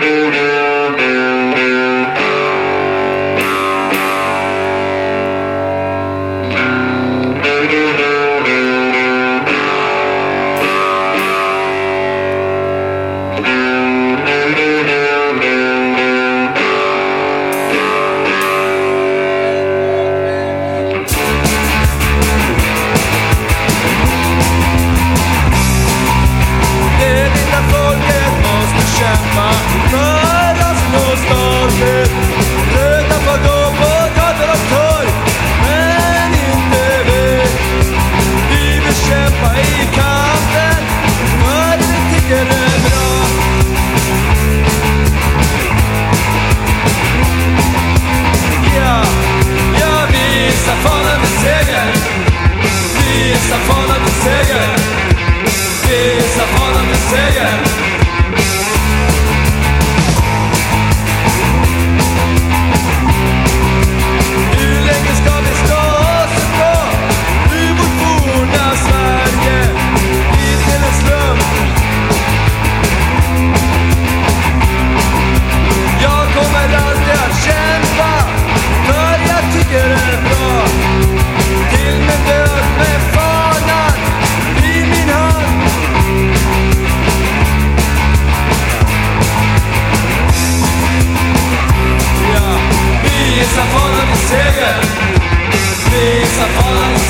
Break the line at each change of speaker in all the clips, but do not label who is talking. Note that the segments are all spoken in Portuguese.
Thank you.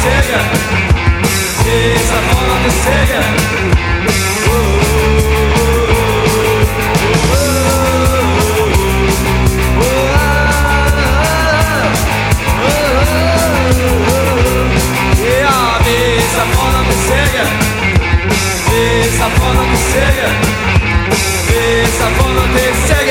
descer, fez a bola descer. Essa bola descer, essa bola descer.